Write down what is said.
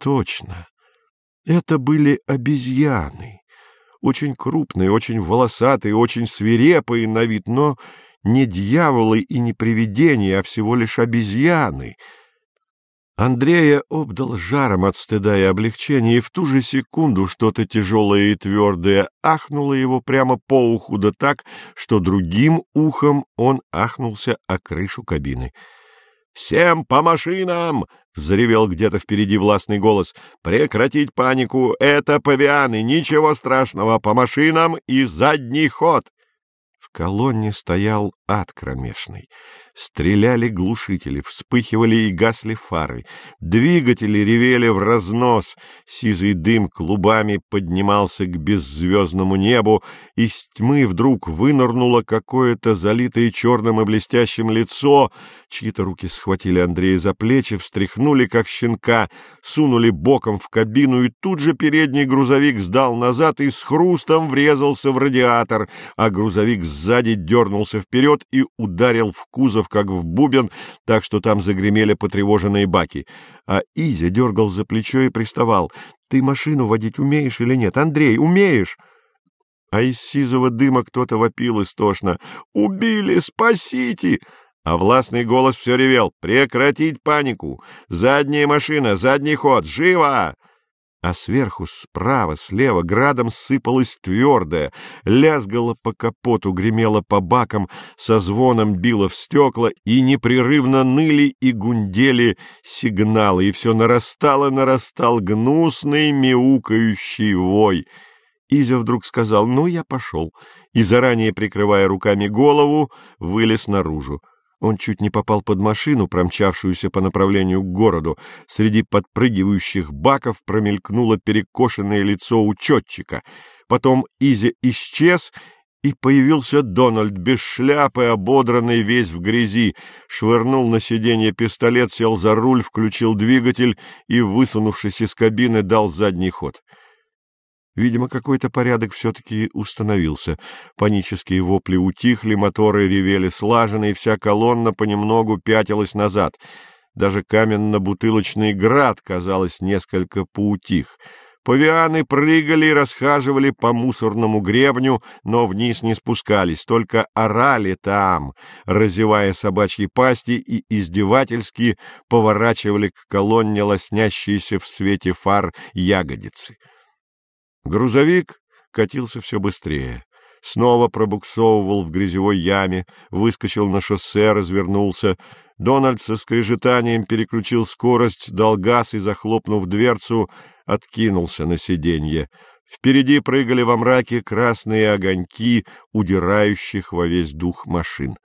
Точно. Это были обезьяны. Очень крупные, очень волосатые, очень свирепые на вид, но не дьяволы и не привидения, а всего лишь обезьяны. Андрея обдал жаром от стыда и облегчения, и в ту же секунду что-то тяжелое и твердое ахнуло его прямо по уху, да так, что другим ухом он ахнулся о крышу кабины. «Всем по машинам!» — взревел где-то впереди властный голос. «Прекратить панику! Это павианы! Ничего страшного! По машинам и задний ход!» В колонне стоял ад кромешный. Стреляли глушители, вспыхивали и гасли фары. Двигатели ревели в разнос. Сизый дым клубами поднимался к беззвездному небу. Из тьмы вдруг вынырнуло какое-то залитое черным и блестящим лицо. Чьи-то руки схватили Андрея за плечи, встряхнули, как щенка, сунули боком в кабину, и тут же передний грузовик сдал назад и с хрустом врезался в радиатор, а грузовик сзади дернулся вперед и ударил в кузов как в бубен, так что там загремели потревоженные баки. А Изя дергал за плечо и приставал. — Ты машину водить умеешь или нет? Андрей, умеешь? А из сизого дыма кто-то вопил истошно. «Убили! Спасите!» А властный голос все ревел. «Прекратить панику! Задняя машина! Задний ход! Живо!» А сверху, справа, слева градом сыпалось твердое, лязгало по капоту, гремело по бакам, со звоном било в стекла, и непрерывно ныли и гундели сигналы, и все нарастало, нарастал гнусный мяукающий вой. Изя вдруг сказал «Ну, я пошел», и, заранее прикрывая руками голову, вылез наружу. Он чуть не попал под машину, промчавшуюся по направлению к городу. Среди подпрыгивающих баков промелькнуло перекошенное лицо учетчика. Потом Изи исчез, и появился Дональд без шляпы, ободранный весь в грязи, швырнул на сиденье пистолет, сел за руль, включил двигатель и, высунувшись из кабины, дал задний ход. Видимо, какой-то порядок все-таки установился. Панические вопли утихли, моторы ревели слаженно, и вся колонна понемногу пятилась назад. Даже каменно-бутылочный град, казалось, несколько поутих. Павианы прыгали и расхаживали по мусорному гребню, но вниз не спускались, только орали там, разевая собачьи пасти и издевательски поворачивали к колонне лоснящиеся в свете фар ягодицы. Грузовик катился все быстрее. Снова пробуксовывал в грязевой яме, выскочил на шоссе, развернулся. Дональд со скрежетанием переключил скорость, дал газ и, захлопнув дверцу, откинулся на сиденье. Впереди прыгали во мраке красные огоньки удирающих во весь дух машин.